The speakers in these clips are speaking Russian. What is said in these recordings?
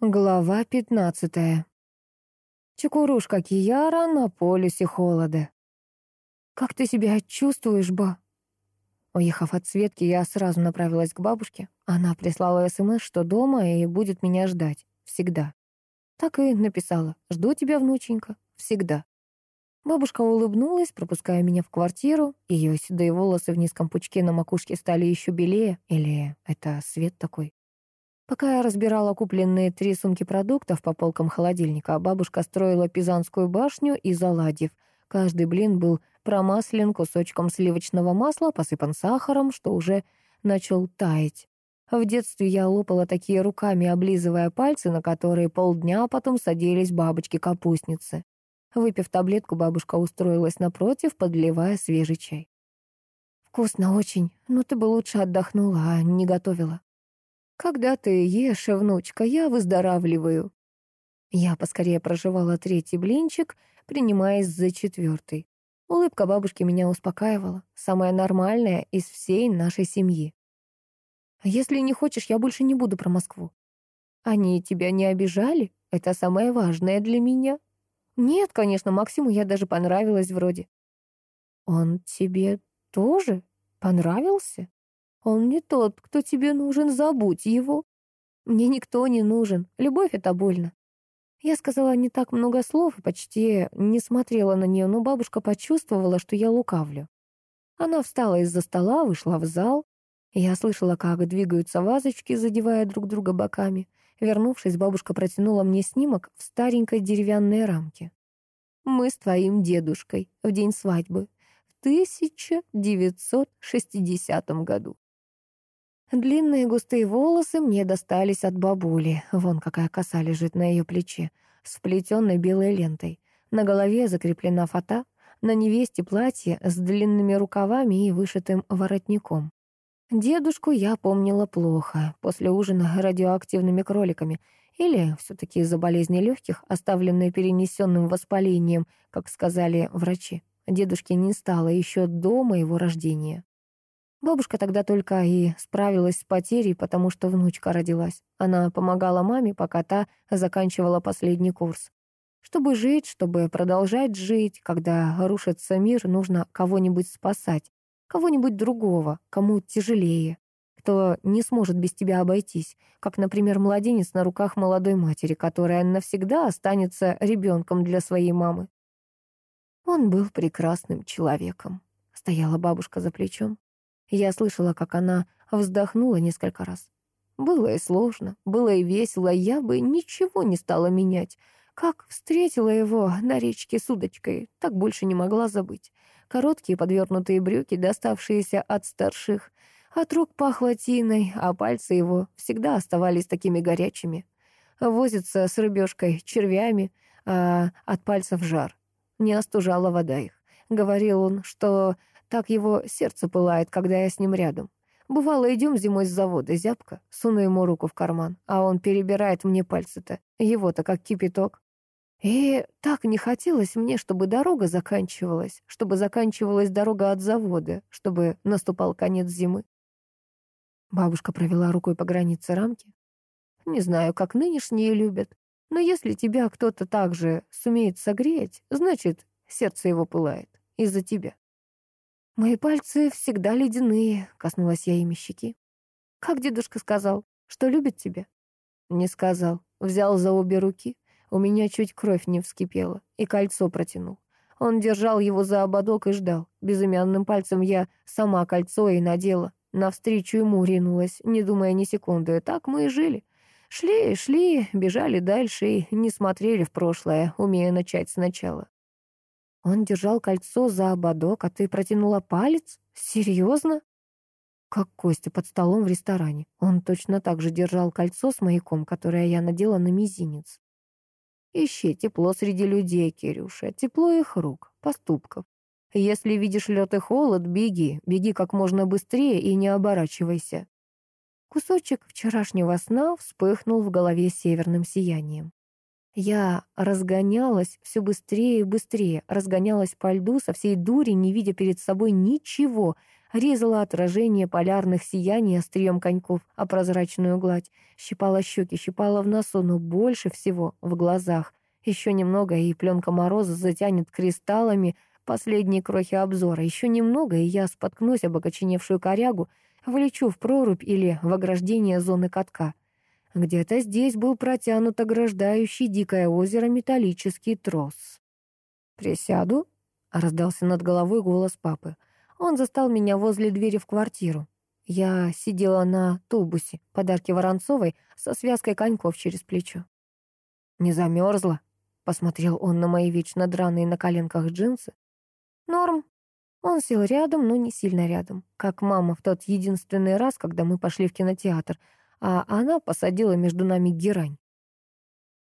Глава пятнадцатая. Чекурушка Кияра на полюсе холода. «Как ты себя чувствуешь, ба?» Уехав от Светки, я сразу направилась к бабушке. Она прислала СМС, что дома и будет меня ждать. Всегда. Так и написала. «Жду тебя, внученька. Всегда». Бабушка улыбнулась, пропуская меня в квартиру. Ее седые волосы в низком пучке на макушке стали еще белее. Или это свет такой? Пока я разбирала купленные три сумки продуктов по полкам холодильника, бабушка строила Пизанскую башню из оладьев. Каждый блин был промаслен кусочком сливочного масла, посыпан сахаром, что уже начал таять. В детстве я лопала такие руками, облизывая пальцы, на которые полдня потом садились бабочки-капустницы. Выпив таблетку, бабушка устроилась напротив, подливая свежий чай. «Вкусно очень, но ты бы лучше отдохнула, а не готовила». «Когда ты ешь, внучка, я выздоравливаю». Я поскорее проживала третий блинчик, принимаясь за четвертый. Улыбка бабушки меня успокаивала, самая нормальная из всей нашей семьи. «Если не хочешь, я больше не буду про Москву». «Они тебя не обижали? Это самое важное для меня». «Нет, конечно, Максиму я даже понравилась вроде». «Он тебе тоже понравился?» Он не тот, кто тебе нужен, забудь его. Мне никто не нужен, любовь — это больно. Я сказала не так много слов и почти не смотрела на нее, но бабушка почувствовала, что я лукавлю. Она встала из-за стола, вышла в зал. Я слышала, как двигаются вазочки, задевая друг друга боками. Вернувшись, бабушка протянула мне снимок в старенькой деревянной рамке. «Мы с твоим дедушкой в день свадьбы в 1960 году. Длинные густые волосы мне достались от бабули. Вон какая коса лежит на ее плече, с вплетенной белой лентой. На голове закреплена фата, на невесте платье с длинными рукавами и вышитым воротником. Дедушку я помнила плохо, после ужина радиоактивными кроликами, или все-таки из-за болезни легких, оставленной перенесенным воспалением, как сказали врачи. Дедушки не стало еще до моего рождения. Бабушка тогда только и справилась с потерей, потому что внучка родилась. Она помогала маме, пока та заканчивала последний курс. Чтобы жить, чтобы продолжать жить, когда рушится мир, нужно кого-нибудь спасать, кого-нибудь другого, кому тяжелее, кто не сможет без тебя обойтись, как, например, младенец на руках молодой матери, которая навсегда останется ребенком для своей мамы. Он был прекрасным человеком. Стояла бабушка за плечом. Я слышала, как она вздохнула несколько раз. Было и сложно, было и весело, я бы ничего не стала менять. Как встретила его на речке с удочкой, так больше не могла забыть. Короткие подвернутые брюки, доставшиеся от старших. От рук пахло тиной, а пальцы его всегда оставались такими горячими. Возится с рыбешкой, червями, а от пальцев жар. Не остужала вода их. Говорил он, что так его сердце пылает, когда я с ним рядом. Бывало, идем зимой с завода, зябко, суну ему руку в карман, а он перебирает мне пальцы-то, его-то как кипяток. И так не хотелось мне, чтобы дорога заканчивалась, чтобы заканчивалась дорога от завода, чтобы наступал конец зимы. Бабушка провела рукой по границе рамки. Не знаю, как нынешние любят, но если тебя кто-то так же сумеет согреть, значит, сердце его пылает из-за тебя. Мои пальцы всегда ледяные, коснулась я ими щеки. Как дедушка сказал, что любит тебя? Не сказал. Взял за обе руки. У меня чуть кровь не вскипела. И кольцо протянул. Он держал его за ободок и ждал. Безымянным пальцем я сама кольцо и надела. Навстречу ему ринулась, не думая ни секунды. Так мы и жили. Шли, шли, бежали дальше и не смотрели в прошлое, умея начать сначала. Он держал кольцо за ободок, а ты протянула палец? Серьезно? Как Костя под столом в ресторане. Он точно так же держал кольцо с маяком, которое я надела на мизинец. Ищи тепло среди людей, Кирюша, тепло их рук, поступков. Если видишь лед и холод, беги, беги как можно быстрее и не оборачивайся. Кусочек вчерашнего сна вспыхнул в голове северным сиянием. Я разгонялась все быстрее и быстрее, разгонялась по льду со всей дури, не видя перед собой ничего, резала отражение полярных сияний острием коньков, а прозрачную гладь, щипала щеки, щипала в носу, но больше всего в глазах. Еще немного, и пленка мороза затянет кристаллами последние крохи обзора. Еще немного, и я споткнусь об окоченевшую корягу, влечу в прорубь или в ограждение зоны катка. Где-то здесь был протянут ограждающий дикое озеро металлический трос. «Присяду?» — раздался над головой голос папы. Он застал меня возле двери в квартиру. Я сидела на тубусе, подарки Воронцовой, со связкой коньков через плечо. «Не замерзла?» — посмотрел он на мои вечно драные на коленках джинсы. «Норм». Он сел рядом, но не сильно рядом, как мама в тот единственный раз, когда мы пошли в кинотеатр, а она посадила между нами герань.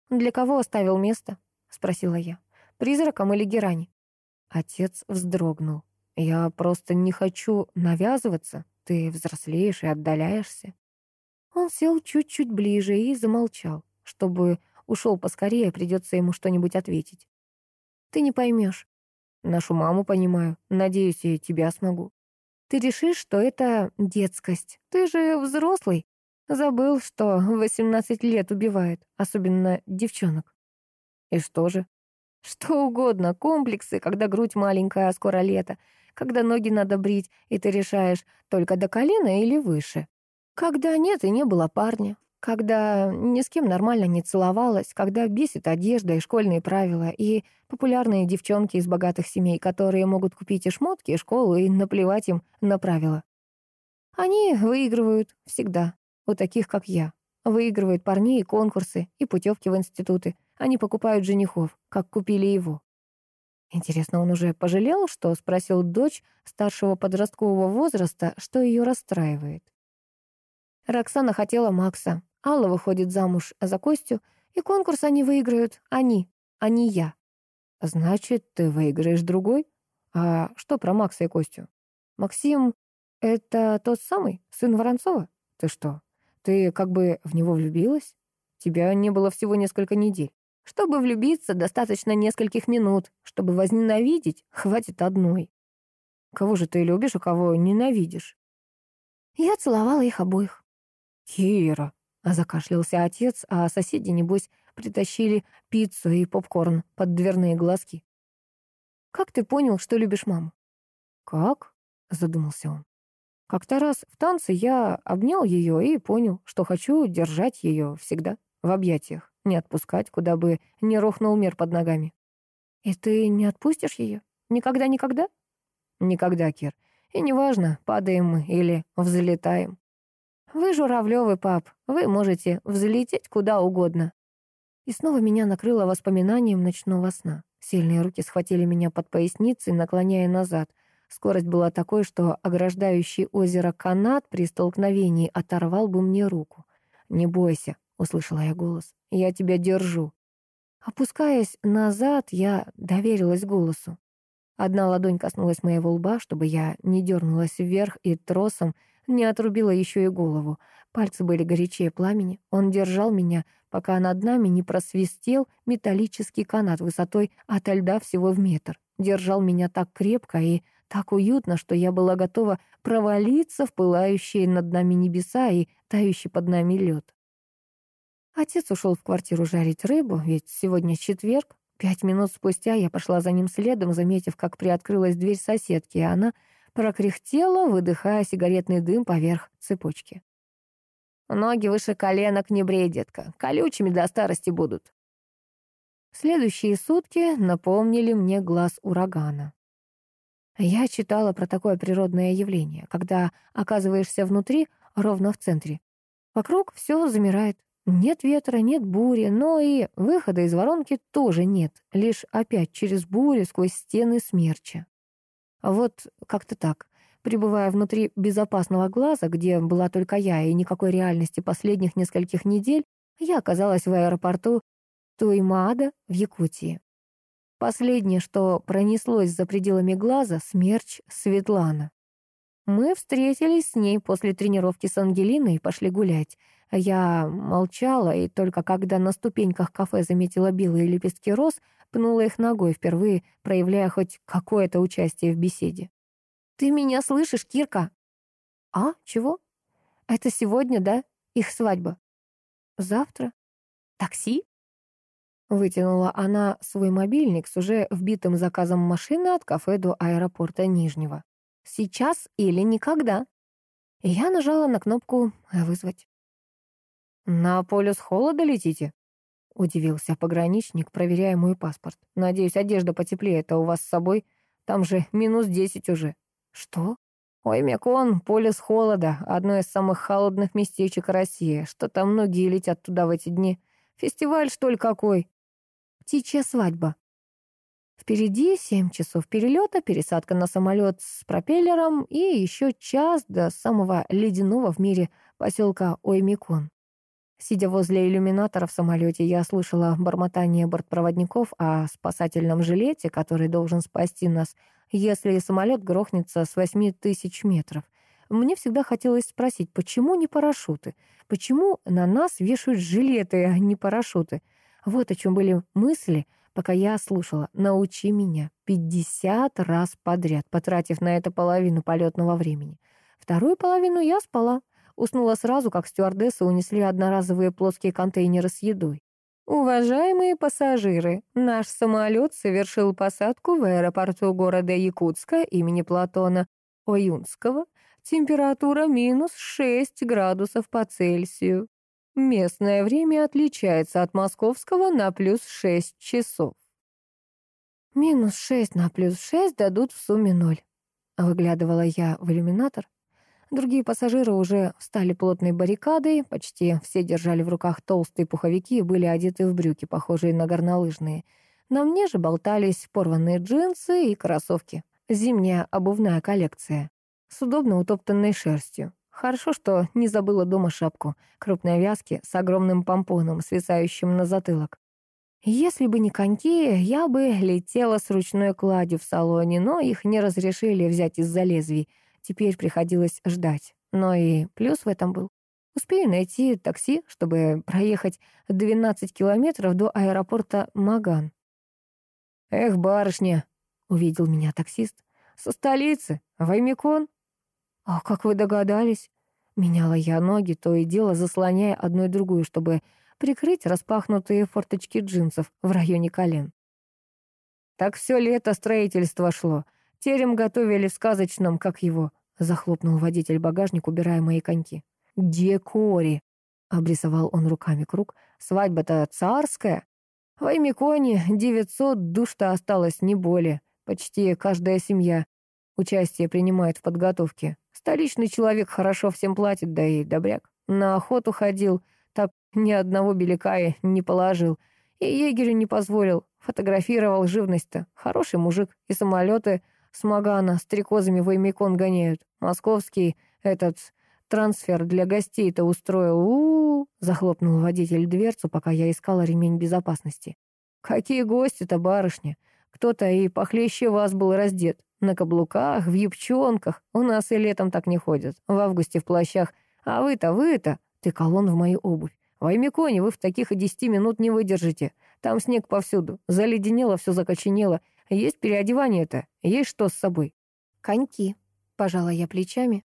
«Для кого оставил место?» — спросила я. «Призраком или герани?» Отец вздрогнул. «Я просто не хочу навязываться. Ты взрослеешь и отдаляешься». Он сел чуть-чуть ближе и замолчал. Чтобы ушел поскорее, придется ему что-нибудь ответить. «Ты не поймешь. Нашу маму понимаю. Надеюсь, и тебя смогу. Ты решишь, что это детскость. Ты же взрослый. Забыл, что 18 лет убивает, особенно девчонок. И что же? Что угодно, комплексы, когда грудь маленькая, а скоро лето, когда ноги надо брить, и ты решаешь, только до колена или выше. Когда нет и не было парня, когда ни с кем нормально не целовалась, когда бесит одежда и школьные правила, и популярные девчонки из богатых семей, которые могут купить и шмотки, и школу, и наплевать им на правила. Они выигрывают всегда, у таких, как я. Выигрывают парней и конкурсы, и путевки в институты. Они покупают женихов, как купили его. Интересно, он уже пожалел, что спросил дочь старшего подросткового возраста, что ее расстраивает. Роксана хотела Макса, Алла выходит замуж за Костю, и конкурс они выиграют. Они, а не я. Значит, ты выиграешь другой? А что про Макса и Костю? Максим — это тот самый, сын Воронцова? Ты что, ты как бы в него влюбилась? Тебя не было всего несколько недель. Чтобы влюбиться, достаточно нескольких минут. Чтобы возненавидеть, хватит одной. Кого же ты любишь, а кого ненавидишь? Я целовала их обоих. Кира, а закашлялся отец, а соседи, небось, притащили пиццу и попкорн под дверные глазки. «Как ты понял, что любишь маму?» «Как?» — задумался он. «Как-то раз в танце я обнял ее и понял, что хочу держать ее всегда в объятиях, не отпускать, куда бы не рухнул мир под ногами». «И ты не отпустишь ее? Никогда-никогда?» «Никогда, Кир. И неважно, падаем мы или взлетаем. Вы журавлёвый, пап, вы можете взлететь куда угодно. И снова меня накрыло воспоминанием ночного сна. Сильные руки схватили меня под поясницей, наклоняя назад. Скорость была такой, что ограждающий озеро канат при столкновении оторвал бы мне руку. «Не бойся», — услышала я голос, — «я тебя держу». Опускаясь назад, я доверилась голосу. Одна ладонь коснулась моего лба, чтобы я не дернулась вверх и тросом не отрубила еще и голову. Пальцы были горячее пламени. Он держал меня, пока над нами не просвистел металлический канат высотой от льда всего в метр. Держал меня так крепко и так уютно, что я была готова провалиться в пылающие над нами небеса и тающий под нами лед. Отец ушел в квартиру жарить рыбу, ведь сегодня четверг. Пять минут спустя я пошла за ним следом, заметив, как приоткрылась дверь соседки, и она прокряхтела, выдыхая сигаретный дым поверх цепочки. «Ноги выше коленок не брей, детка, колючими до старости будут». Следующие сутки напомнили мне глаз урагана. Я читала про такое природное явление, когда оказываешься внутри, ровно в центре. Вокруг все замирает. Нет ветра, нет бури, но и выхода из воронки тоже нет, лишь опять через бурю сквозь стены смерча. Вот как-то так. Пребывая внутри безопасного глаза, где была только я и никакой реальности последних нескольких недель, я оказалась в аэропорту Туймаада в Якутии. Последнее, что пронеслось за пределами глаза, смерч Светлана. Мы встретились с ней после тренировки с Ангелиной и пошли гулять. Я молчала, и только когда на ступеньках кафе заметила белые лепестки роз, пнула их ногой, впервые проявляя хоть какое-то участие в беседе. Ты меня слышишь, Кирка? А, чего? Это сегодня, да? Их свадьба. Завтра? Такси? Вытянула она свой мобильник с уже вбитым заказом машины от кафе до аэропорта Нижнего. Сейчас или никогда. Я нажала на кнопку «Вызвать». «На полюс холода летите?» — удивился пограничник, проверяя мой паспорт. «Надеюсь, одежда потеплее, это у вас с собой? Там же минус десять уже». «Что?» «Ой, Мекон, полюс холода, одно из самых холодных местечек России. Что-то многие летят туда в эти дни. Фестиваль, что ли, какой?» «Птичья свадьба». Впереди семь часов перелета, пересадка на самолет с пропеллером и еще час до самого ледяного в мире поселка Оймикон. Сидя возле иллюминатора в самолете, я слышала бормотание бортпроводников о спасательном жилете, который должен спасти нас, если самолет грохнется с восьми тысяч метров. Мне всегда хотелось спросить, почему не парашюты? Почему на нас вешают жилеты, а не парашюты? Вот о чем были мысли, пока я слушала «Научи меня» пятьдесят раз подряд, потратив на это половину полетного времени. Вторую половину я спала. Уснула сразу, как стюардессы унесли одноразовые плоские контейнеры с едой. Уважаемые пассажиры, наш самолет совершил посадку в аэропорту города Якутска имени Платона Оюнского. Температура минус 6 градусов по Цельсию. Местное время отличается от московского на плюс 6 часов. Минус 6 на плюс 6 дадут в сумме ноль. Выглядывала я в иллюминатор. Другие пассажиры уже встали плотной баррикадой, почти все держали в руках толстые пуховики и были одеты в брюки, похожие на горнолыжные. На мне же болтались порванные джинсы и кроссовки. Зимняя обувная коллекция с удобно утоптанной шерстью. Хорошо, что не забыла дома шапку, крупной вязки с огромным помпоном, свисающим на затылок. Если бы не коньки, я бы летела с ручной кладью в салоне, но их не разрешили взять из-за лезвий — Теперь приходилось ждать. Но и плюс в этом был. Успею найти такси, чтобы проехать 12 километров до аэропорта Маган. «Эх, барышня!» — увидел меня таксист. «Со столицы, Ваймикон?» «А как вы догадались?» Меняла я ноги, то и дело заслоняя одну и другую, чтобы прикрыть распахнутые форточки джинсов в районе колен. Так все лето строительство шло. Терем готовили в сказочном, как его, захлопнул водитель багажник, убирая мои коньки. Декори, обрисовал он руками круг. Свадьба-то царская. В Аймиконе девятьсот душ-то осталось не более. Почти каждая семья участие принимает в подготовке. Столичный человек хорошо всем платит, да и добряк. На охоту ходил, так ни одного беляка и не положил. И егерю не позволил. Фотографировал живность-то. Хороший мужик. И самолеты с Магана стрекозами в Аймикон гоняют. Московский этот трансфер для гостей-то устроил. У, -у, у захлопнул водитель дверцу, пока я искала ремень безопасности. Какие гости-то, барышня? Кто-то и похлеще вас был раздет. На каблуках, в юбчонках. У нас и летом так не ходят. В августе в плащах. А вы-то, вы-то, ты колонн в мою обувь. В Аймиконе вы в таких и десяти минут не выдержите. Там снег повсюду. Заледенело, все закоченело. Есть переодевание-то, есть что с собой. Коньки, пожала я плечами.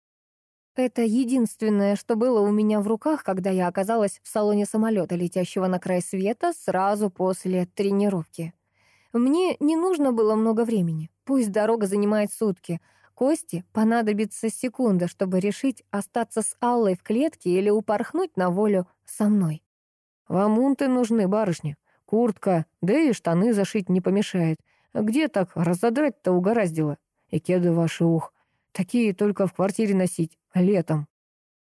Это единственное, что было у меня в руках, когда я оказалась в салоне самолета, летящего на край света сразу после тренировки. Мне не нужно было много времени. Пусть дорога занимает сутки. Кости понадобится секунда, чтобы решить остаться с Аллой в клетке или упорхнуть на волю со мной. «Вам унты нужны, барышня. Куртка, да и штаны зашить не помешает. Где так разодрать-то угораздило? И кеды ваши, ух, такие только в квартире носить, летом.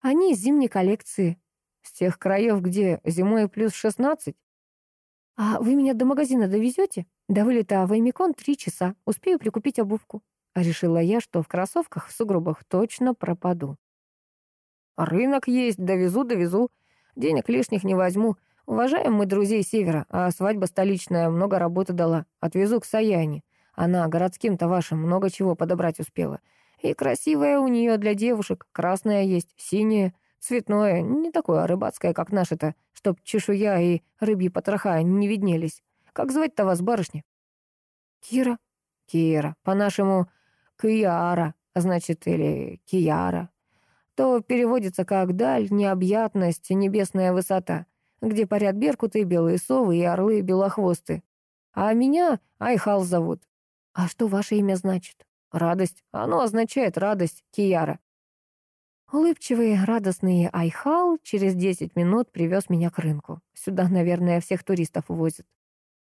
Они из зимней коллекции. С тех краев, где зимой плюс шестнадцать. А вы меня до магазина довезете? До вылета в Эймикон три часа. Успею прикупить обувку. А решила я, что в кроссовках в сугробах точно пропаду. Рынок есть, довезу, довезу. Денег лишних не возьму. Уважаем мы друзей Севера, а свадьба столичная много работы дала. Отвезу к Саяне. Она городским-то вашим много чего подобрать успела. И красивая у нее для девушек. Красная есть, синяя, цветное, не такое рыбацкое, как наше-то, чтоб чешуя и рыбьи потроха не виднелись. Как звать-то вас, барышня? Кира. Кира. По-нашему, Киара. значит, или Кияра, то переводится как «даль», «необъятность», «небесная высота», где парят беркуты, белые совы и орлы белохвосты. А меня Айхал зовут. А что ваше имя значит? Радость. Оно означает радость, Кияра. Улыбчивый, радостный Айхал через десять минут привез меня к рынку. Сюда, наверное, всех туристов возят.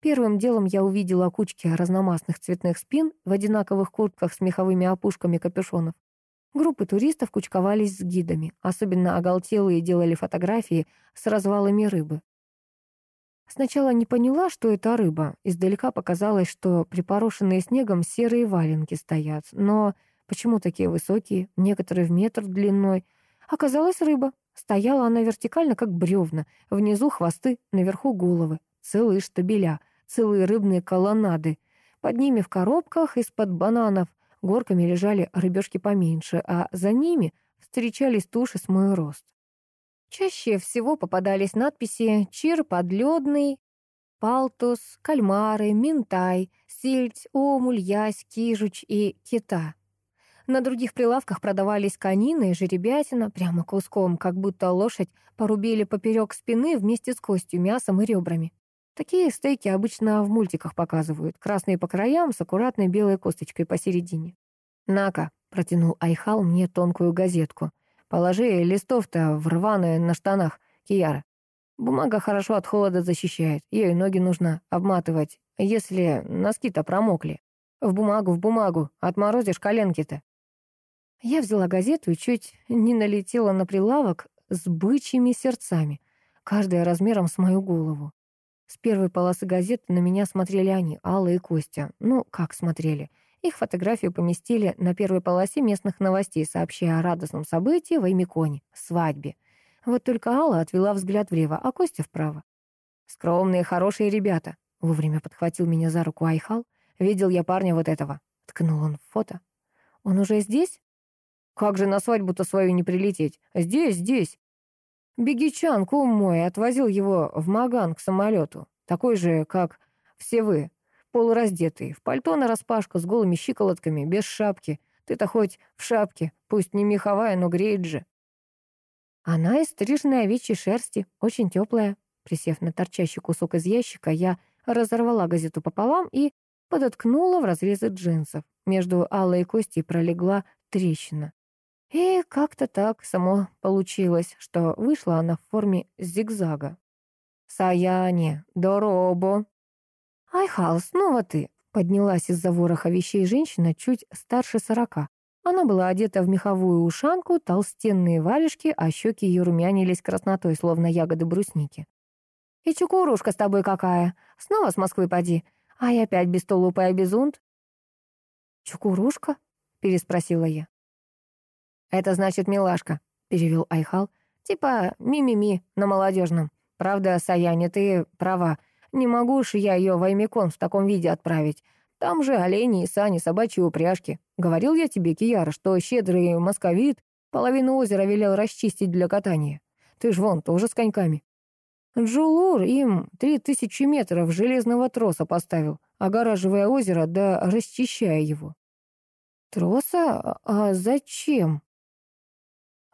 Первым делом я увидела кучки разномастных цветных спин в одинаковых куртках с меховыми опушками капюшонов. Группы туристов кучковались с гидами, особенно оголтелые делали фотографии с развалами рыбы. Сначала не поняла, что это рыба. Издалека показалось, что припорошенные снегом серые валенки стоят. Но почему такие высокие, некоторые в метр длиной? Оказалась рыба. Стояла она вертикально, как бревна. Внизу хвосты, наверху головы. Целые штабеля, целые рыбные колоннады. Под ними в коробках из-под бананов горками лежали рыбешки поменьше, а за ними встречались туши с мой рост. Чаще всего попадались надписи «Чир подледный», «Палтус», «Кальмары», «Минтай», «Сельдь», «Омуль», «Ясь», «Кижуч» и «Кита». На других прилавках продавались конины и жеребятина прямо куском, как будто лошадь порубили поперек спины вместе с костью, мясом и ребрами. Такие стейки обычно в мультиках показывают, красные по краям с аккуратной белой косточкой посередине. «На-ка», — протянул Айхал мне тонкую газетку. Положи листов-то в рваные на штанах, Кияра. Бумага хорошо от холода защищает, ей ноги нужно обматывать, если носки-то промокли. В бумагу, в бумагу, отморозишь коленки-то. Я взяла газету и чуть не налетела на прилавок с бычьими сердцами, каждая размером с мою голову. С первой полосы газеты на меня смотрели они, Алла и Костя. Ну, как смотрели — их фотографию поместили на первой полосе местных новостей, сообщая о радостном событии в Аймиконе — свадьбе. Вот только Алла отвела взгляд влево, а Костя вправо. «Скромные, хорошие ребята», — вовремя подхватил меня за руку Айхал. «Видел я парня вот этого», — ткнул он в фото. «Он уже здесь?» «Как же на свадьбу-то свою не прилететь? Здесь, здесь!» Бегичан, кум мой, отвозил его в Маган к самолету, такой же, как все вы, полураздетый, в пальто нараспашку, с голыми щиколотками, без шапки. Ты-то хоть в шапке, пусть не меховая, но греет же. Она из стриженной овечьей шерсти, очень теплая. Присев на торчащий кусок из ящика, я разорвала газету пополам и подоткнула в разрезы джинсов. Между Аллой и Костей пролегла трещина. И как-то так само получилось, что вышла она в форме зигзага. «Саяне, доробо», «Айхал, снова ты!» — поднялась из-за вороха вещей женщина чуть старше сорока. Она была одета в меховую ушанку, толстенные варежки, а щеки ее румянились краснотой, словно ягоды брусники. «И чукурушка с тобой какая! Снова с Москвы поди! Ай, опять бестолупая безунт!» «Чукурушка?» — переспросила я. «Это значит милашка», — перевел Айхал. «Типа ми-ми-ми на молодежном. Правда, Саяне, ты права. Не могу ж я ее в Аймикон в таком виде отправить. Там же олени и сани, собачьи упряжки. Говорил я тебе, Кияра, что щедрый московит половину озера велел расчистить для катания. Ты ж вон тоже с коньками. Джулур им три тысячи метров железного троса поставил, огораживая озеро да расчищая его. Троса? А зачем?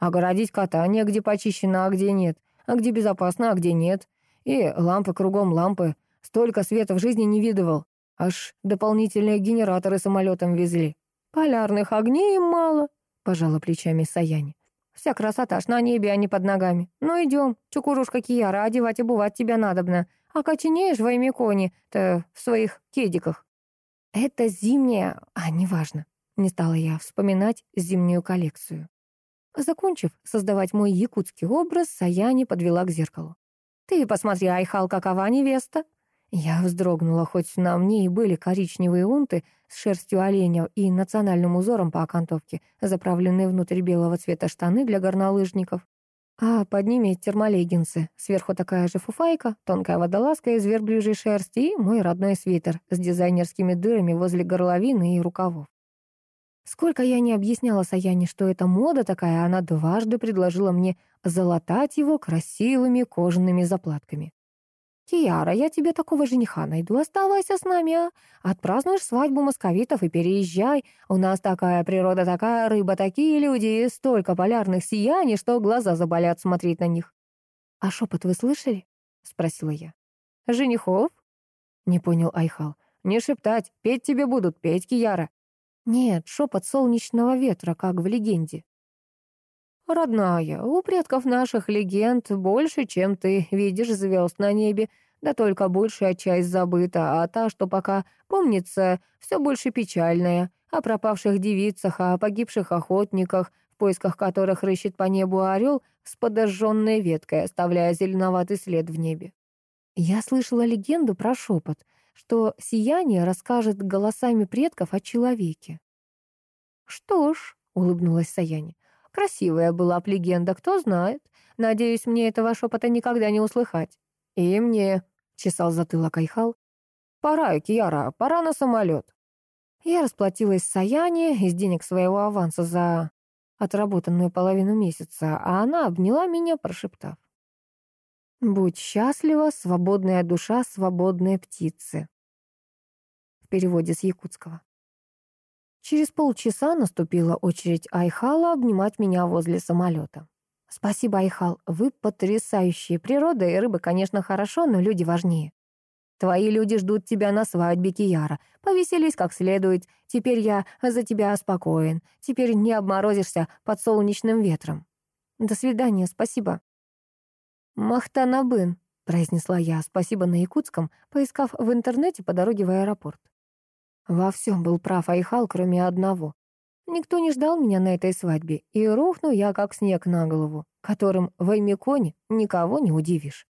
Огородить катание, где почищено, а где нет, а где безопасно, а где нет. И лампы кругом лампы. Столько света в жизни не видывал. Аж дополнительные генераторы самолетом везли. Полярных огней мало, пожала плечами Саяни. Вся красота ж на небе, а не под ногами. Ну идем, чукурушка Кияра, одевать и бывать тебя надобно. А коченеешь в Аймиконе-то в своих кедиках. Это зимняя, а неважно. Не стала я вспоминать зимнюю коллекцию. Закончив создавать мой якутский образ, Саяни подвела к зеркалу. «Ты посмотри, Айхал, какова невеста!» Я вздрогнула, хоть на мне и были коричневые унты с шерстью оленя и национальным узором по окантовке, заправленные внутрь белого цвета штаны для горнолыжников. А под ними термолеггинсы, сверху такая же фуфайка, тонкая водолазка из верблюжьей шерсти и мой родной свитер с дизайнерскими дырами возле горловины и рукавов. Сколько я не объясняла Саяне, что это мода такая, она дважды предложила мне залатать его красивыми кожаными заплатками. «Киара, я тебе такого жениха найду, оставайся с нами, а? Отпразднуешь свадьбу московитов и переезжай. У нас такая природа, такая рыба, такие люди и столько полярных сияний, что глаза заболят смотреть на них». «А шепот вы слышали?» — спросила я. «Женихов?» — не понял Айхал. «Не шептать, петь тебе будут, петь, Кияра». «Нет, шепот солнечного ветра, как в легенде». «Родная, у предков наших легенд больше, чем ты видишь звезд на небе, да только большая часть забыта, а та, что пока помнится, все больше печальная, о пропавших девицах, о погибших охотниках, в поисках которых рыщет по небу орел с подожженной веткой, оставляя зеленоватый след в небе. Я слышала легенду про шепот, что сияние расскажет голосами предков о человеке. «Что ж», — улыбнулась Саяни, Красивая была б легенда, кто знает. Надеюсь, мне этого шепота никогда не услыхать. И мне, — чесал затылок Айхал, — пора, Кияра, пора на самолет. Я расплатилась с Саяни из денег своего аванса за отработанную половину месяца, а она обняла меня, прошептав. «Будь счастлива, свободная душа свободной птицы». В переводе с якутского. Через полчаса наступила очередь Айхала обнимать меня возле самолета. «Спасибо, Айхал, вы потрясающие. Природа и рыбы, конечно, хорошо, но люди важнее. Твои люди ждут тебя на свадьбе Кияра. Повеселись как следует. Теперь я за тебя спокоен. Теперь не обморозишься под солнечным ветром. До свидания, спасибо». «Махтанабын», — произнесла я «спасибо» на якутском, поискав в интернете по дороге в аэропорт. Во всем был прав Айхал, кроме одного. Никто не ждал меня на этой свадьбе, и рухну я, как снег на голову, которым в Аймиконе никого не удивишь.